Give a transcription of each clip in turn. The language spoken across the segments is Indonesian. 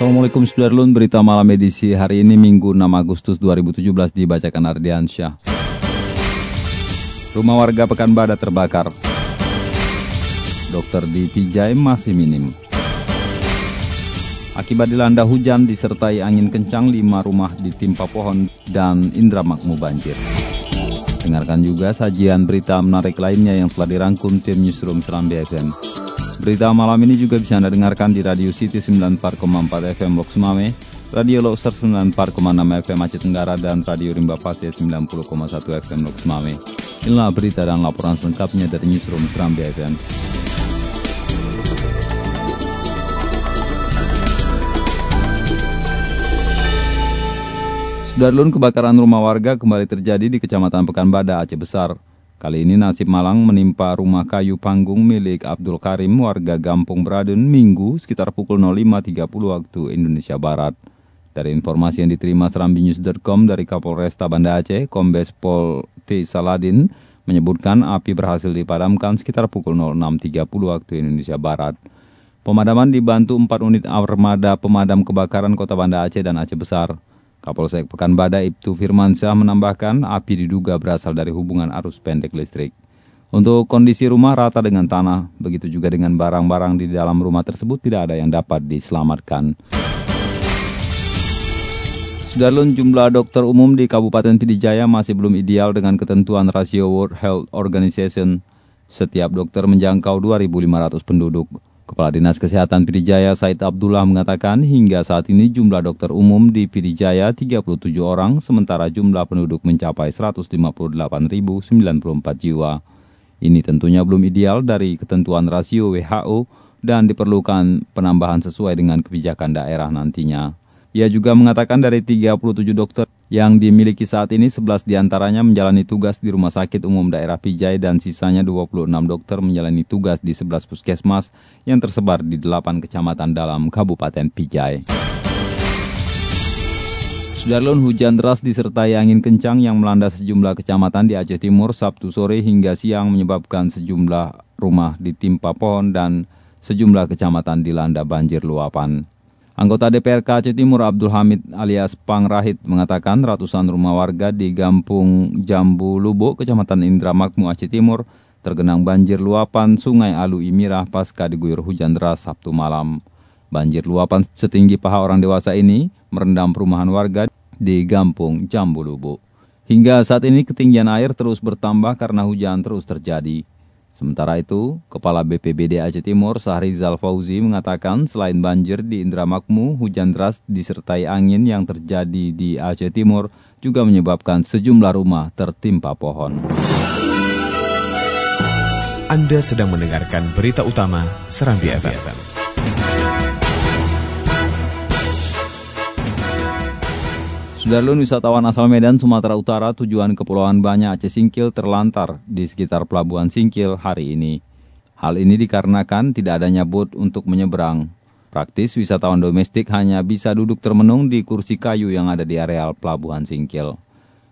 Assalamualaikum Sudarlun, berita malam edisi hari ini Minggu 6 Agustus 2017 dibacakan Ardiansyah. Rumah warga Pekanbadak terbakar. Dokter di Pijai masih minim. Akibat dilanda hujan disertai angin kencang, lima rumah ditimpa pohon dan indra makmu banjir. Dengarkan juga sajian berita menarik lainnya yang telah dirangkum tim Newsroom Seram BFM. Berita malam ini juga bisa Anda dengarkan di Radio City 94,4 FM Lok Sumame, Radio Loser 94,6 FM Aceh Tenggara, dan Radio Rimba Pasir 90,1 FM Lok Sumame. Inilah berita dan laporan selengkapnya dari Newsroom Seram BFM. Sudarlun kebakaran rumah warga kembali terjadi di Kecamatan Pekanbadak, Aceh Besar. Kali ini nasib malang menimpa rumah kayu panggung milik Abdul Karim warga Gampung Beradun Minggu sekitar pukul 05.30 waktu Indonesia Barat. Dari informasi yang diterima serambinews.com dari Kapolresta Banda Aceh, Kombes Pol T. Saladin menyebutkan api berhasil dipadamkan sekitar pukul 06.30 waktu Indonesia Barat. Pemadaman dibantu 4 unit armada pemadam kebakaran kota Banda Aceh dan Aceh Besar. Kapolsek Pekanbadak Ibtu Firmansyah menambahkan api diduga berasal dari hubungan arus pendek listrik. Untuk kondisi rumah rata dengan tanah, begitu juga dengan barang-barang di dalam rumah tersebut tidak ada yang dapat diselamatkan. Sudarlun jumlah dokter umum di Kabupaten Pidijaya masih belum ideal dengan ketentuan rasio World Health Organization. Setiap dokter menjangkau 2.500 penduduk. Kepala Dinas Kesehatan Pidijaya Said Abdullah mengatakan hingga saat ini jumlah dokter umum di Pidijaya 37 orang, sementara jumlah penduduk mencapai 158.094 jiwa. Ini tentunya belum ideal dari ketentuan rasio WHO dan diperlukan penambahan sesuai dengan kebijakan daerah nantinya. Ia juga mengatakan dari 37 dokter yang dimiliki saat ini, 11 di antaranya menjalani tugas di Rumah Sakit Umum Daerah Pijai dan sisanya 26 dokter menjalani tugas di 11 puskesmas yang tersebar di 8 kecamatan dalam Kabupaten Pijai. Sudarlun hujan deras disertai angin kencang yang melanda sejumlah kecamatan di Aceh Timur Sabtu sore hingga siang menyebabkan sejumlah rumah ditimpa pohon dan sejumlah kecamatan dilanda banjir luapan. Anggota DPRK Aceh Timur Abdul Hamid alias Pang Rahid mengatakan ratusan rumah warga di Gampung Jambu Lubo, Kecamatan Indramakmu Aceh Timur, tergenang banjir luapan Sungai Alu Imirah pasca diguyur hujan deras Sabtu malam. Banjir luapan setinggi paha orang dewasa ini merendam perumahan warga di Gampung Jambu Lubo. Hingga saat ini ketinggian air terus bertambah karena hujan terus terjadi. Sementara itu, Kepala BPBD Aceh Timur Sahrizal Fauzi mengatakan selain banjir di Indramakmu, hujan deras disertai angin yang terjadi di Aceh Timur juga menyebabkan sejumlah rumah tertimpa pohon. Anda sedang mendengarkan berita utama Serambi FM. Sudarlun wisatawan asal Medan, Sumatera Utara tujuan Kepulauan Banyak Aceh Singkil terlantar di sekitar Pelabuhan Singkil hari ini. Hal ini dikarenakan tidak adanya bot untuk menyeberang. Praktis wisatawan domestik hanya bisa duduk termenung di kursi kayu yang ada di areal Pelabuhan Singkil.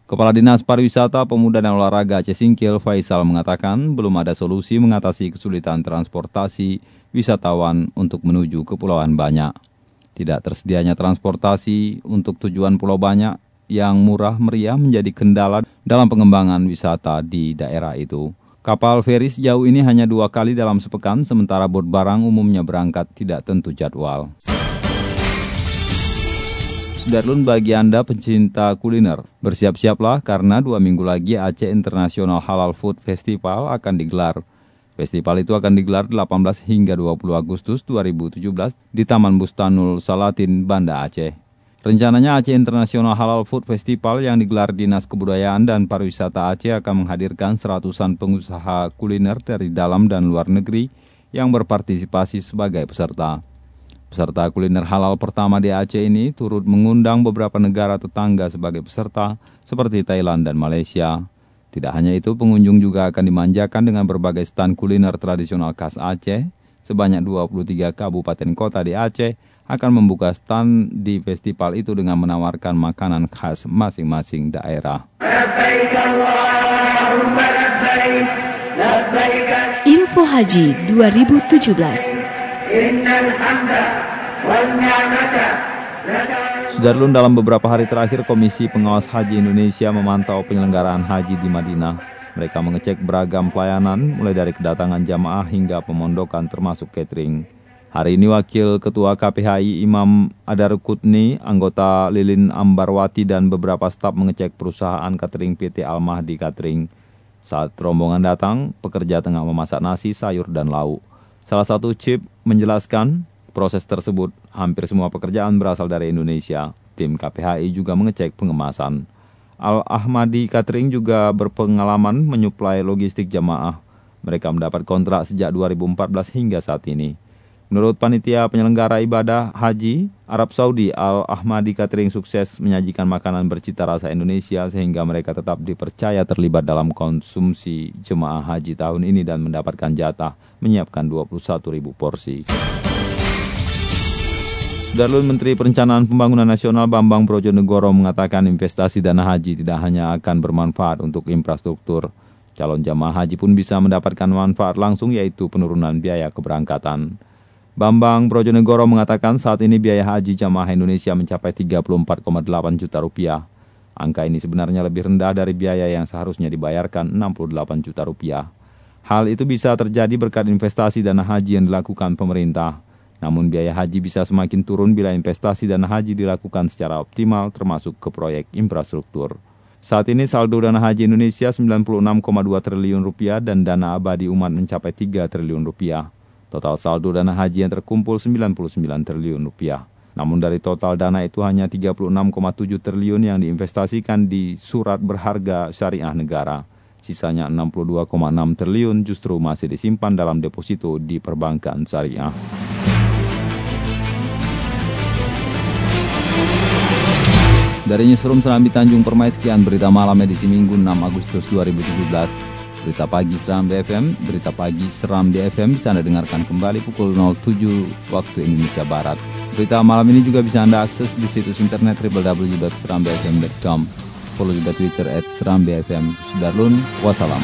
Kepala Dinas Pariwisata Pemuda dan Olahraga Aceh Singkil Faisal mengatakan belum ada solusi mengatasi kesulitan transportasi wisatawan untuk menuju Kepulauan Banyak. Tidak tersedianya transportasi untuk tujuan Pulau Banyak yang murah meriah menjadi kendala dalam pengembangan wisata di daerah itu. Kapal feri sejauh ini hanya dua kali dalam sepekan, sementara bot barang umumnya berangkat tidak tentu jadwal. Sudarlun bagi Anda pencinta kuliner, bersiap-siaplah karena dua minggu lagi Aceh International Halal Food Festival akan digelar. Festival itu akan digelar 18 hingga 20 Agustus 2017 di Taman Bustanul Salatin, Banda Aceh. Rencananya Aceh International Halal Food Festival yang digelar Dinas Kebudayaan dan Pariwisata Aceh akan menghadirkan seratusan pengusaha kuliner dari dalam dan luar negeri yang berpartisipasi sebagai peserta. Peserta kuliner halal pertama di Aceh ini turut mengundang beberapa negara tetangga sebagai peserta seperti Thailand dan Malaysia. Tidak hanya itu, pengunjung juga akan dimanjakan dengan berbagai stand kuliner tradisional khas Aceh. Sebanyak 23 kabupaten kota di Aceh akan membuka stand di festival itu dengan menawarkan makanan khas masing-masing daerah. Info Haji 2017 Sudarlun dalam beberapa hari terakhir Komisi Pengawas Haji Indonesia memantau penyelenggaraan haji di Madinah. Mereka mengecek beragam pelayanan mulai dari kedatangan jamaah hingga pemondokan termasuk catering. Hari ini Wakil Ketua KPHI Imam Adar Kutni, anggota Lilin Ambarwati dan beberapa staf mengecek perusahaan catering PT Al-Mahdi Catering. Saat rombongan datang, pekerja tengah memasak nasi, sayur, dan lauk. Salah satu chip menjelaskan proses tersebut hampir semua pekerjaan berasal dari Indonesia. Tim KPHI juga mengecek pengemasan. Al-Ahmadi Catering juga berpengalaman menyuplai logistik jamaah. Mereka mendapat kontrak sejak 2014 hingga saat ini. Menurut panitia penyelenggara ibadah haji, Arab Saudi Al-Ahmadi Catering sukses menyajikan makanan bercita rasa Indonesia sehingga mereka tetap dipercaya terlibat dalam konsumsi jemaah haji tahun ini dan mendapatkan jatah menyiapkan 21 ribu porsi. Darul Menteri Perencanaan Pembangunan Nasional Bambang Brojonegoro mengatakan investasi dana haji tidak hanya akan bermanfaat untuk infrastruktur. Calon jamaah haji pun bisa mendapatkan manfaat langsung yaitu penurunan biaya keberangkatan. Bambang Brojonegoro mengatakan saat ini biaya haji jamaah Indonesia mencapai 34,8 juta rupiah. Angka ini sebenarnya lebih rendah dari biaya yang seharusnya dibayarkan 68 juta rupiah. Hal itu bisa terjadi berkat investasi dana haji yang dilakukan pemerintah. Namun biaya haji bisa semakin turun bila investasi dana haji dilakukan secara optimal termasuk ke proyek infrastruktur. Saat ini saldo dana haji Indonesia 96,2 triliun rupiah dan dana abadi umat mencapai 3 triliun rupiah. Total saldo dana haji yang terkumpul 99 triliun rupiah. Namun dari total dana itu hanya 36,7 triliun yang diinvestasikan di surat berharga syariah negara. Sisanya 62,6 triliun justru masih disimpan dalam deposito di perbankan syariah. Dari Newsroom Serambi Tanjung Permai, sekian berita malam edisi Minggu 6 Agustus 2017. Berita Pagi Seram BFM, Berita Pagi Seram BFM bisa Anda dengarkan kembali pukul 07 waktu Indonesia Barat. Berita malam ini juga bisa Anda akses di situs internet www.serambfm.com. Follow juga Twitter at Seram BFM. Sudarlun, wassalam.